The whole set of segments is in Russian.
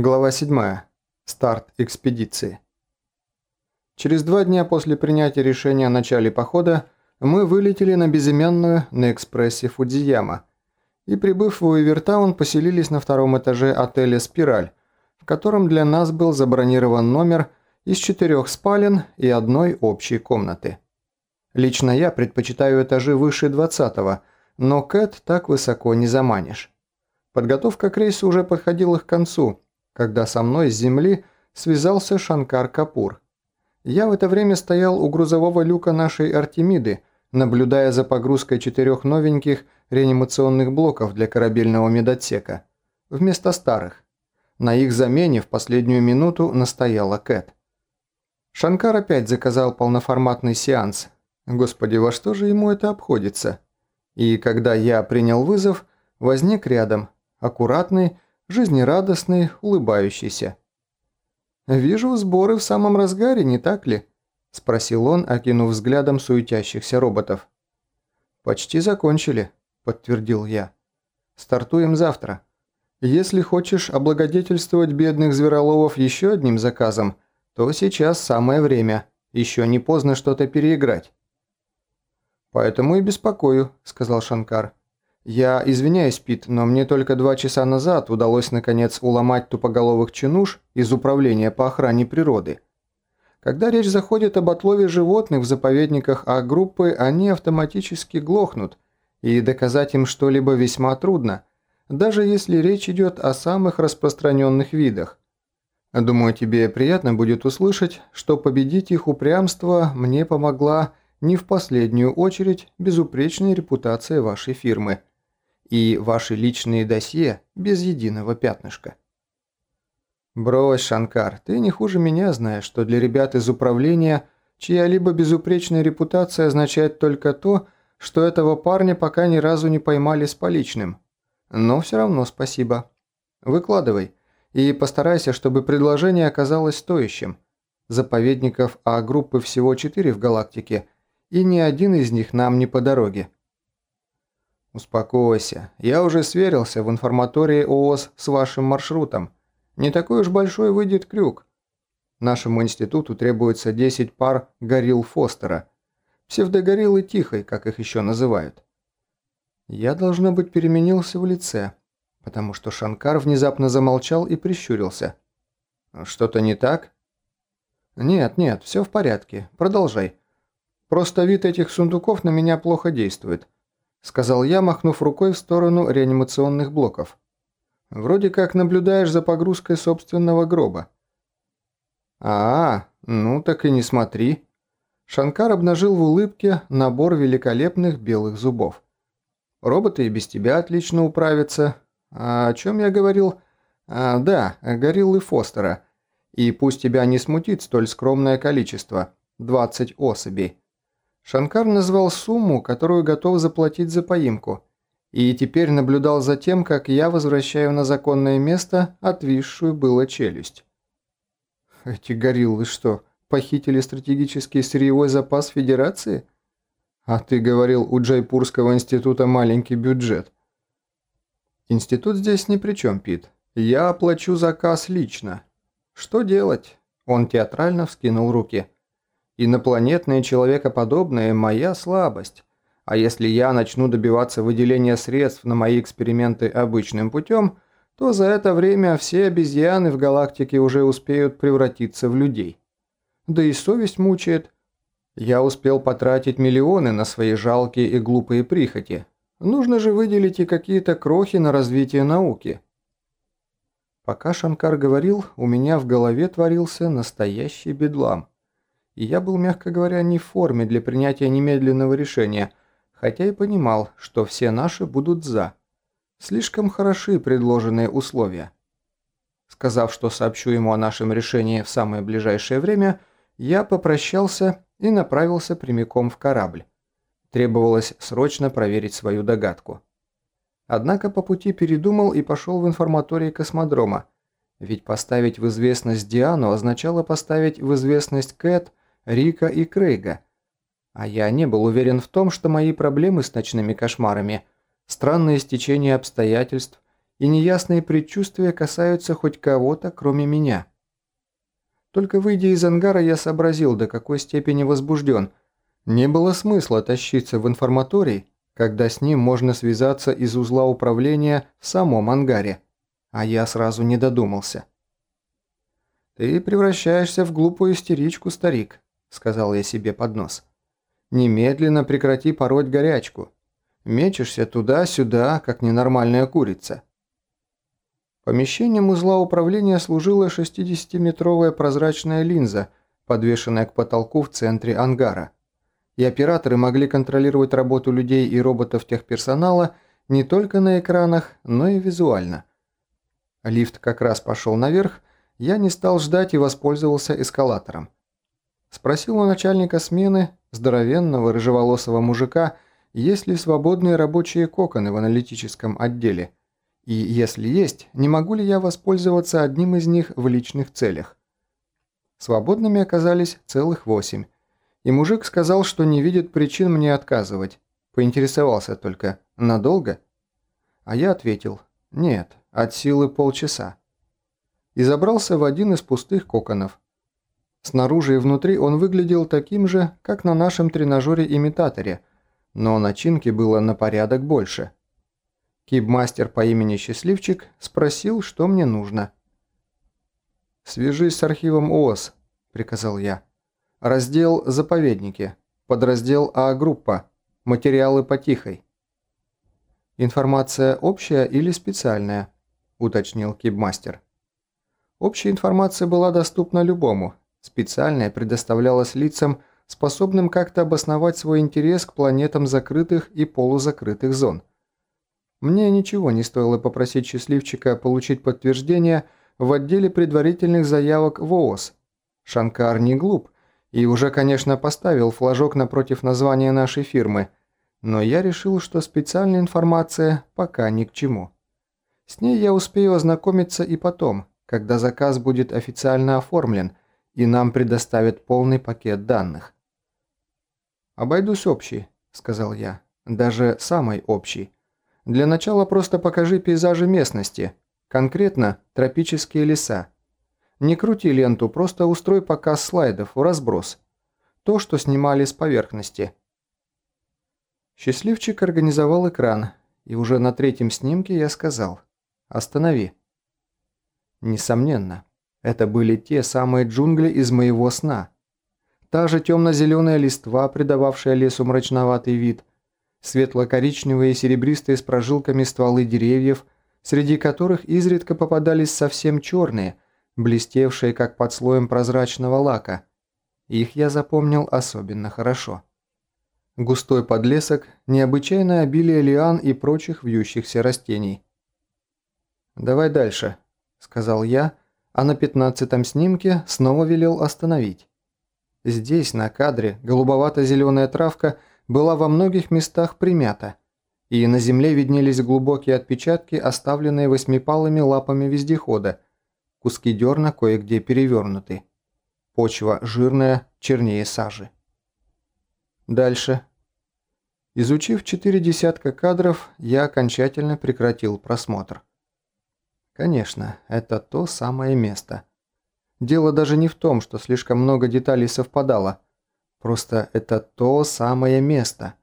Глава 7. Старт экспедиции. Через два дня после принятия решения о начале похода мы вылетели на безымянную на экспрессе Фудзияма и, прибыв в Уивертаун, поселились на втором этаже отеля «Спираль», в котором для нас был забронирован номер из четырех спален и одной общей комнаты. Лично я предпочитаю этажи выше 20 но Кэт так высоко не заманишь. Подготовка к рейсу уже подходила к концу – когда со мной с земли связался Шанкар Капур. Я в это время стоял у грузового люка нашей Артемиды, наблюдая за погрузкой четырех новеньких реанимационных блоков для корабельного медотсека, вместо старых. На их замене в последнюю минуту настояла Кэт. Шанкар опять заказал полноформатный сеанс. Господи, во что же ему это обходится? И когда я принял вызов, возник рядом, аккуратный, жизнерадостный, улыбающийся. «Вижу, сборы в самом разгаре, не так ли?» – спросил он, окинув взглядом суетящихся роботов. «Почти закончили», – подтвердил я. «Стартуем завтра. Если хочешь облагодетельствовать бедных звероловов еще одним заказом, то сейчас самое время. Еще не поздно что-то переиграть». «Поэтому и беспокою», – сказал Шанкар. «Я извиняюсь, Пит, но мне только два часа назад удалось наконец уломать тупоголовых чинуш из Управления по охране природы. Когда речь заходит об отлове животных в заповедниках А-группы, они автоматически глохнут, и доказать им что-либо весьма трудно, даже если речь идет о самых распространенных видах. Думаю, тебе приятно будет услышать, что победить их упрямство мне помогла не в последнюю очередь безупречная репутация вашей фирмы – и ваши личные досье без единого пятнышка. Брось, Шанкар, ты не хуже меня знаешь, что для ребят из управления чья-либо безупречная репутация означает только то, что этого парня пока ни разу не поймали с поличным. Но все равно спасибо. Выкладывай. И постарайся, чтобы предложение оказалось стоящим. Заповедников А-группы всего четыре в галактике, и ни один из них нам не по дороге. «Успокойся. Я уже сверился в информатории ООС с вашим маршрутом. Не такой уж большой выйдет крюк. Нашему институту требуется 10 пар горилл Фостера. Псевдогориллы Тихой, как их еще называют. Я, должно быть, переменился в лице, потому что Шанкар внезапно замолчал и прищурился. «Что-то не так?» «Нет, нет, все в порядке. Продолжай. Просто вид этих сундуков на меня плохо действует. – сказал я, махнув рукой в сторону реанимационных блоков. «Вроде как наблюдаешь за погрузкой собственного гроба». «А, ну так и не смотри». Шанкар обнажил в улыбке набор великолепных белых зубов. «Роботы и без тебя отлично управятся. А о чем я говорил? А, да, гориллы Фостера. И пусть тебя не смутит столь скромное количество – 20 особей. Шанкар назвал сумму, которую готов заплатить за поимку, и теперь наблюдал за тем, как я возвращаю на законное место отвисшую было челюсть. Эти гориллы что, похитили стратегический сырьевой запас Федерации? А ты говорил, у Джайпурского института маленький бюджет. Институт здесь ни при чем, Пит. Я оплачу заказ лично. Что делать? Он театрально вскинул руки. Инопланетные человекоподобные – моя слабость. А если я начну добиваться выделения средств на мои эксперименты обычным путем, то за это время все обезьяны в галактике уже успеют превратиться в людей. Да и совесть мучает. Я успел потратить миллионы на свои жалкие и глупые прихоти. Нужно же выделить и какие-то крохи на развитие науки. Пока Шанкар говорил, у меня в голове творился настоящий бедлам и я был, мягко говоря, не в форме для принятия немедленного решения, хотя и понимал, что все наши будут «за». Слишком хороши предложенные условия. Сказав, что сообщу ему о нашем решении в самое ближайшее время, я попрощался и направился прямиком в корабль. Требовалось срочно проверить свою догадку. Однако по пути передумал и пошел в информаторий космодрома, ведь поставить в известность Диану означало поставить в известность Кэт Рика и Крейга. А я не был уверен в том, что мои проблемы с ночными кошмарами, странное стечение обстоятельств и неясные предчувствия касаются хоть кого-то, кроме меня. Только выйдя из ангара, я сообразил, до какой степени возбужден. Не было смысла тащиться в информаторий, когда с ним можно связаться из узла управления в самом ангаре, а я сразу не додумался. «Ты превращаешься в глупую истеричку, старик», – сказал я себе под нос. «Немедленно прекрати пороть горячку. Мечешься туда-сюда, как ненормальная курица». Помещением узла управления служила 60-метровая прозрачная линза, подвешенная к потолку в центре ангара. И операторы могли контролировать работу людей и роботов техперсонала не только на экранах, но и визуально. Лифт как раз пошел наверх, я не стал ждать и воспользовался эскалатором. Спросил у начальника смены, здоровенного рыжеволосого мужика, есть ли свободные рабочие коконы в аналитическом отделе. И если есть, не могу ли я воспользоваться одним из них в личных целях. Свободными оказались целых восемь. И мужик сказал, что не видит причин мне отказывать. Поинтересовался только, надолго? А я ответил, нет, от силы полчаса и забрался в один из пустых коконов. Снаружи и внутри он выглядел таким же, как на нашем тренажере-имитаторе, но начинки было на порядок больше. Кибмастер по имени Счастливчик спросил, что мне нужно. «Свяжись с архивом ООС», – приказал я. «Раздел «Заповедники», подраздел А-группа, материалы по тихой». «Информация общая или специальная?» – уточнил Кибмастер. Общая информация была доступна любому, специальная предоставлялась лицам, способным как-то обосновать свой интерес к планетам закрытых и полузакрытых зон. Мне ничего не стоило попросить счастливчика получить подтверждение в отделе предварительных заявок в ООС. Шанкар не глуп и уже, конечно, поставил флажок напротив названия нашей фирмы, но я решил, что специальная информация пока ни к чему. С ней я успею ознакомиться и потом – когда заказ будет официально оформлен и нам предоставят полный пакет данных. «Обойдусь общий», – сказал я, – «даже самый общий. Для начала просто покажи пейзажи местности, конкретно тропические леса. Не крути ленту, просто устрой показ слайдов в разброс. То, что снимали с поверхности». Счастливчик организовал экран, и уже на третьем снимке я сказал «Останови». Несомненно, это были те самые джунгли из моего сна. Та же темно-зеленая листва, придававшая лесу мрачноватый вид, светло-коричневые и серебристые с прожилками стволы деревьев, среди которых изредка попадались совсем черные, блестевшие как под слоем прозрачного лака. Их я запомнил особенно хорошо. Густой подлесок, необычайное обилие лиан и прочих вьющихся растений. «Давай дальше», – сказал я, а на пятнадцатом снимке снова велел остановить. Здесь, на кадре, голубовато-зеленая травка была во многих местах примята, и на земле виднелись глубокие отпечатки, оставленные восьмипалыми лапами вездехода, куски дерна кое-где перевернуты. Почва жирная, чернее сажи. Дальше. Изучив четыре десятка кадров, я окончательно прекратил просмотр. Конечно, это то самое место. Дело даже не в том, что слишком много деталей совпадало. Просто это то самое место.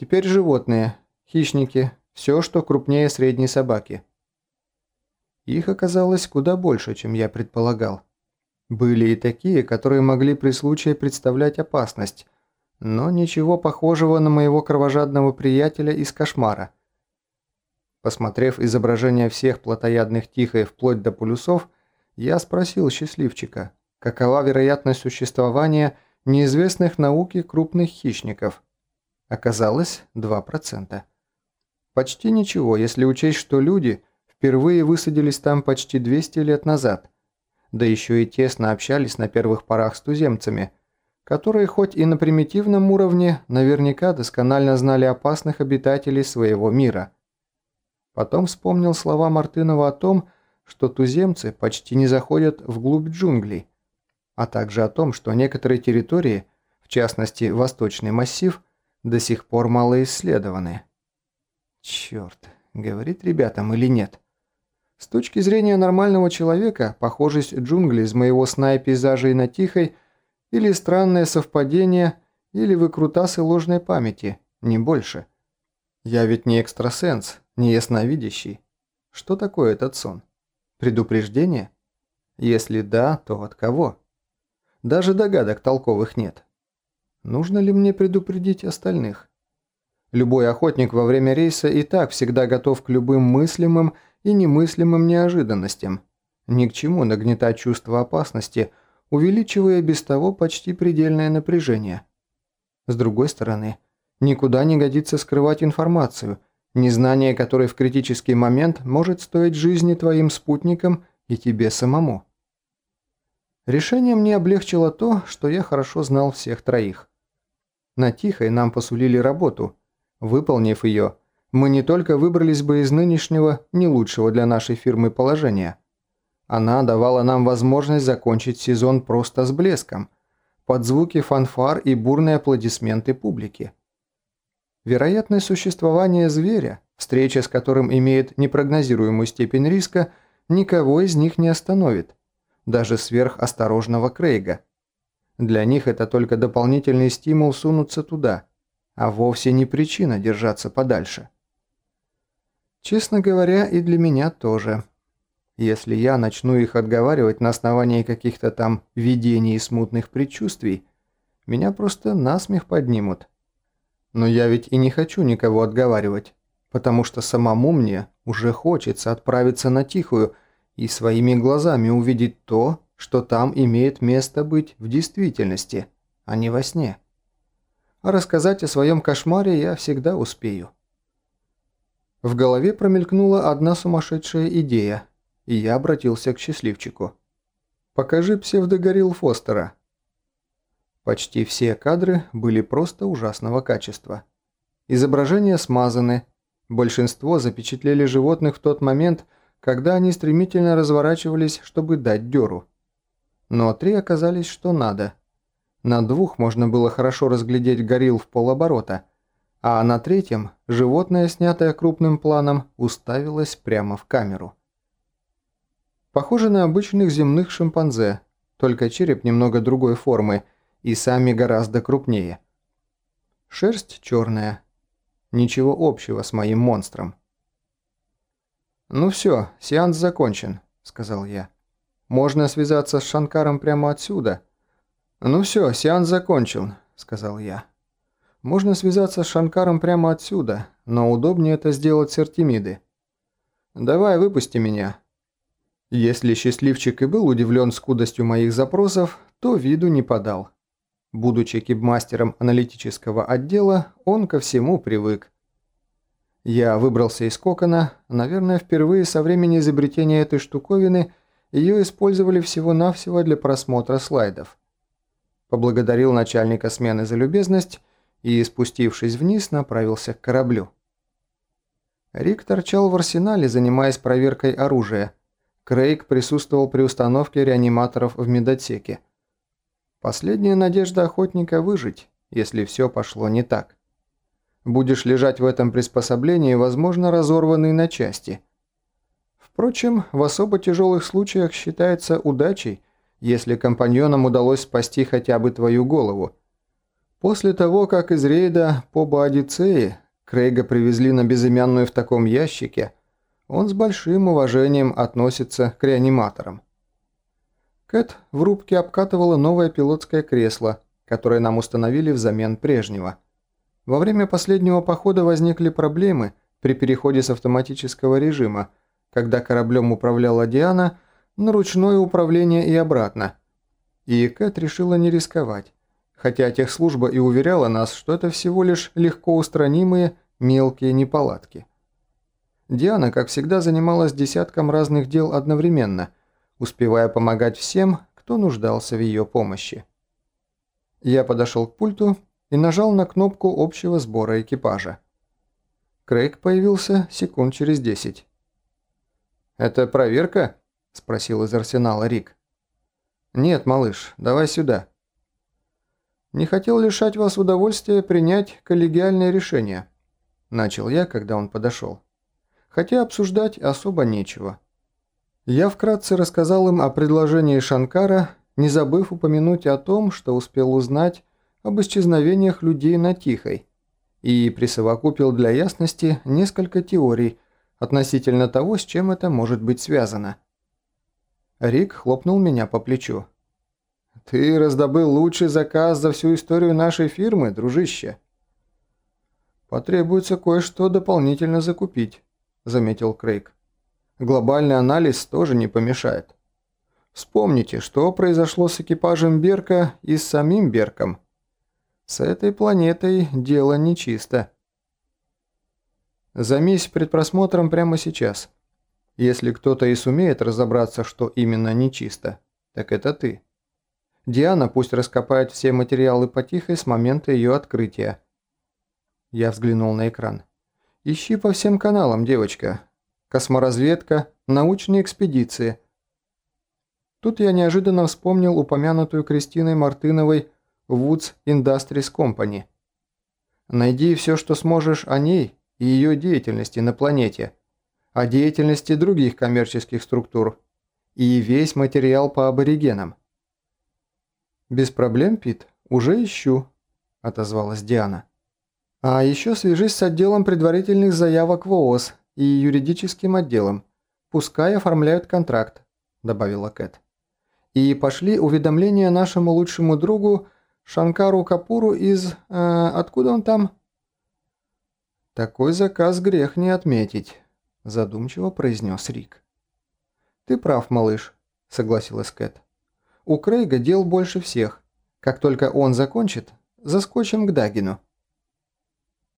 Теперь животные, хищники, все, что крупнее средней собаки. Их оказалось куда больше, чем я предполагал. Были и такие, которые могли при случае представлять опасность, но ничего похожего на моего кровожадного приятеля из кошмара – Посмотрев изображение всех плотоядных тихой вплоть до полюсов, я спросил счастливчика, какова вероятность существования неизвестных науке крупных хищников. Оказалось 2%. Почти ничего, если учесть, что люди впервые высадились там почти 200 лет назад, да еще и тесно общались на первых порах с туземцами, которые хоть и на примитивном уровне наверняка досконально знали опасных обитателей своего мира – Потом вспомнил слова Мартынова о том, что туземцы почти не заходят вглубь джунглей, а также о том, что некоторые территории, в частности Восточный массив, до сих пор мало исследованы. Черт, говорит ребятам или нет. С точки зрения нормального человека, похожесть джунглей из моего сна и пейзажей на Тихой или странное совпадение, или выкрутасы ложной памяти, не больше. Я ведь не экстрасенс, не ясновидящий. Что такое этот сон? Предупреждение? Если да, то от кого? Даже догадок толковых нет. Нужно ли мне предупредить остальных? Любой охотник во время рейса и так всегда готов к любым мыслимым и немыслимым неожиданностям. Ни к чему нагнетать чувство опасности, увеличивая без того почти предельное напряжение. С другой стороны, никуда не годится скрывать информацию, незнание которой в критический момент может стоить жизни твоим спутникам и тебе самому. Решение мне облегчило то, что я хорошо знал всех троих. На Тихой нам посулили работу. Выполнив ее, мы не только выбрались бы из нынешнего, не лучшего для нашей фирмы положения. Она давала нам возможность закончить сезон просто с блеском, под звуки фанфар и бурные аплодисменты публики. Вероятное существование зверя, встреча с которым имеет непрогнозируемую степень риска, никого из них не остановит – даже сверхосторожного Крейга. Для них это только дополнительный стимул сунуться туда, а вовсе не причина держаться подальше. Честно говоря, и для меня тоже. Если я начну их отговаривать на основании каких-то там видений и смутных предчувствий, меня просто насмех поднимут. Но я ведь и не хочу никого отговаривать, потому что самому мне уже хочется отправиться на тихую, и своими глазами увидеть то, что там имеет место быть в действительности, а не во сне. А рассказать о своем кошмаре я всегда успею. В голове промелькнула одна сумасшедшая идея, и я обратился к счастливчику. «Покажи псевдогорилл Фостера». Почти все кадры были просто ужасного качества. Изображения смазаны, большинство запечатлели животных в тот момент, когда они стремительно разворачивались, чтобы дать дёру. Но три оказались что надо. На двух можно было хорошо разглядеть горилл в полоборота, а на третьем животное, снятое крупным планом, уставилось прямо в камеру. Похоже на обычных земных шимпанзе, только череп немного другой формы и сами гораздо крупнее. Шерсть черная. Ничего общего с моим монстром. «Ну все, сеанс закончен», – сказал я. «Можно связаться с Шанкаром прямо отсюда». «Ну все, сеанс закончен», – сказал я. «Можно связаться с Шанкаром прямо отсюда, но удобнее это сделать с Артемиды. Давай, выпусти меня». Если счастливчик и был удивлен скудостью моих запросов, то виду не подал. Будучи кибмастером аналитического отдела, он ко всему привык. Я выбрался из кокона, наверное, впервые со времени изобретения этой штуковины ее использовали всего-навсего для просмотра слайдов. Поблагодарил начальника смены за любезность и, спустившись вниз, направился к кораблю. Рик торчал в арсенале, занимаясь проверкой оружия. Крейг присутствовал при установке реаниматоров в медотсеке. Последняя надежда охотника выжить, если все пошло не так. Будешь лежать в этом приспособлении, возможно, разорванный на части. Впрочем, в особо тяжелых случаях считается удачей, если компаньонам удалось спасти хотя бы твою голову. После того, как из рейда по Боадицеи Крейга привезли на безымянную в таком ящике, он с большим уважением относится к реаниматорам. Кэт в рубке обкатывала новое пилотское кресло, которое нам установили взамен прежнего – во время последнего похода возникли проблемы при переходе с автоматического режима, когда кораблем управляла Диана, на ручное управление и обратно. И Кэт решила не рисковать, хотя техслужба и уверяла нас, что это всего лишь легко устранимые мелкие неполадки. Диана, как всегда, занималась десятком разных дел одновременно, успевая помогать всем, кто нуждался в ее помощи. Я подошел к пульту и нажал на кнопку общего сбора экипажа. Крейг появился секунд через десять. «Это проверка?» – спросил из арсенала Рик. «Нет, малыш, давай сюда». «Не хотел лишать вас удовольствия принять коллегиальное решение», – начал я, когда он подошел. хотя обсуждать особо нечего. Я вкратце рассказал им о предложении Шанкара, не забыв упомянуть о том, что успел узнать об исчезновениях людей на Тихой, и присовокупил для ясности несколько теорий относительно того, с чем это может быть связано. Рик хлопнул меня по плечу. «Ты раздобыл лучший заказ за всю историю нашей фирмы, дружище». «Потребуется кое-что дополнительно закупить», – заметил Крейг. «Глобальный анализ тоже не помешает. Вспомните, что произошло с экипажем Берка и с самим Берком. С этой планетой дело нечисто». Займись предпросмотром прямо сейчас. Если кто-то и сумеет разобраться, что именно нечисто, так это ты. Диана пусть раскопает все материалы потихой с момента ее открытия. Я взглянул на экран. Ищи по всем каналам, девочка. Косморазведка, научные экспедиции. Тут я неожиданно вспомнил упомянутую Кристиной Мартыновой Woods Industries Company. Найди все, что сможешь о ней и ее деятельности на планете о деятельности других коммерческих структур и весь материал по аборигенам. «Без проблем, Пит, уже ищу», – отозвалась Диана. «А еще свяжись с отделом предварительных заявок в ООС и юридическим отделом. Пускай оформляют контракт», – добавила Кэт. «И пошли уведомления нашему лучшему другу Шанкару Капуру из... Э, откуда он там?» «Такой заказ грех не отметить» задумчиво произнес Рик. «Ты прав, малыш», – согласилась Кэт. «У Крейга дел больше всех. Как только он закончит, заскочим к Дагину».